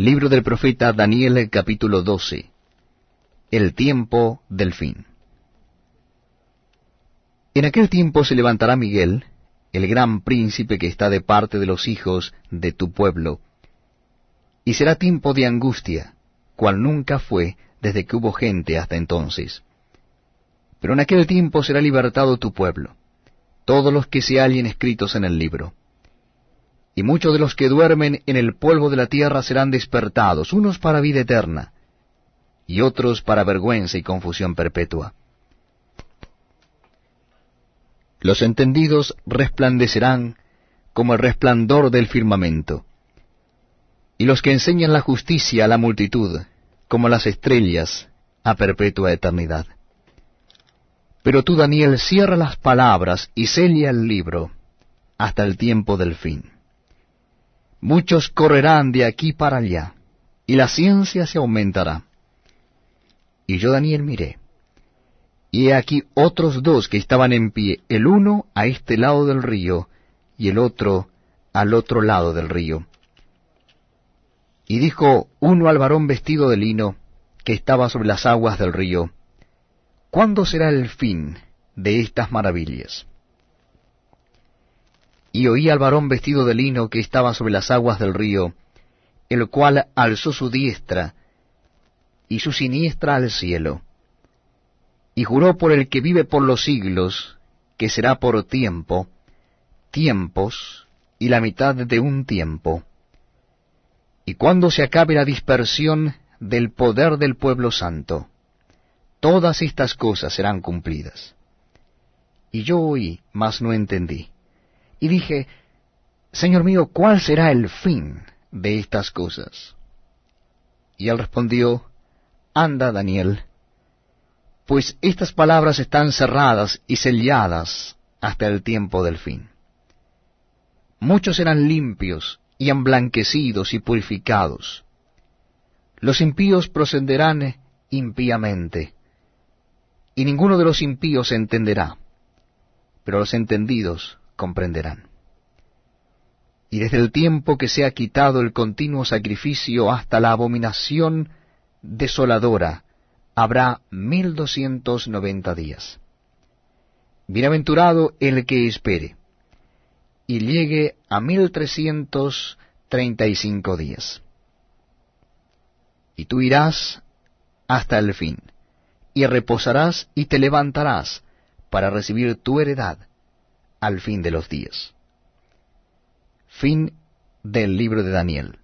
Libro del profeta Daniel capítulo 12 El tiempo del fin En aquel tiempo se levantará Miguel, el gran príncipe que está de parte de los hijos de tu pueblo, y será tiempo de angustia, cual nunca fue desde que hubo gente hasta entonces. Pero en aquel tiempo será libertado tu pueblo, todos los que se hallen escritos en el libro. Y muchos de los que duermen en el polvo de la tierra serán despertados, unos para vida eterna, y otros para vergüenza y confusión perpetua. Los entendidos resplandecerán como el resplandor del firmamento, y los que enseñan la justicia a la multitud, como las estrellas a perpetua eternidad. Pero tú, Daniel, cierra las palabras y sella el libro hasta el tiempo del fin. Muchos correrán de aquí para allá, y la ciencia se aumentará. Y yo, Daniel, miré, y he aquí otros dos que estaban en pie, el uno a este lado del río, y el otro al otro lado del río. Y dijo uno al varón vestido de lino, que estaba sobre las aguas del río, ¿Cuándo será el fin de estas maravillas? Y oí al varón vestido de lino que estaba sobre las aguas del río, el cual alzó su diestra y su siniestra al cielo, y juró por el que vive por los siglos, que será por tiempo, tiempos y la mitad de un tiempo, y cuando se acabe la dispersión del poder del pueblo santo, todas estas cosas serán cumplidas. Y yo oí, mas no entendí. Y dije, Señor mío, ¿cuál será el fin de estas cosas? Y él respondió, Anda, Daniel, pues estas palabras están cerradas y selladas hasta el tiempo del fin. Muchos serán limpios y emblanquecidos y purificados. Los impíos procederán impíamente, y ninguno de los impíos entenderá, pero los entendidos comprenderán. Y desde el tiempo que se ha quitado el continuo sacrificio hasta la abominación desoladora, habrá mil doscientos noventa días. Bienaventurado el que espere y llegue a mil trescientos treinta y cinco días. Y tú irás hasta el fin, y reposarás y te levantarás para recibir tu heredad al fin de los días. Fin del libro de Daniel.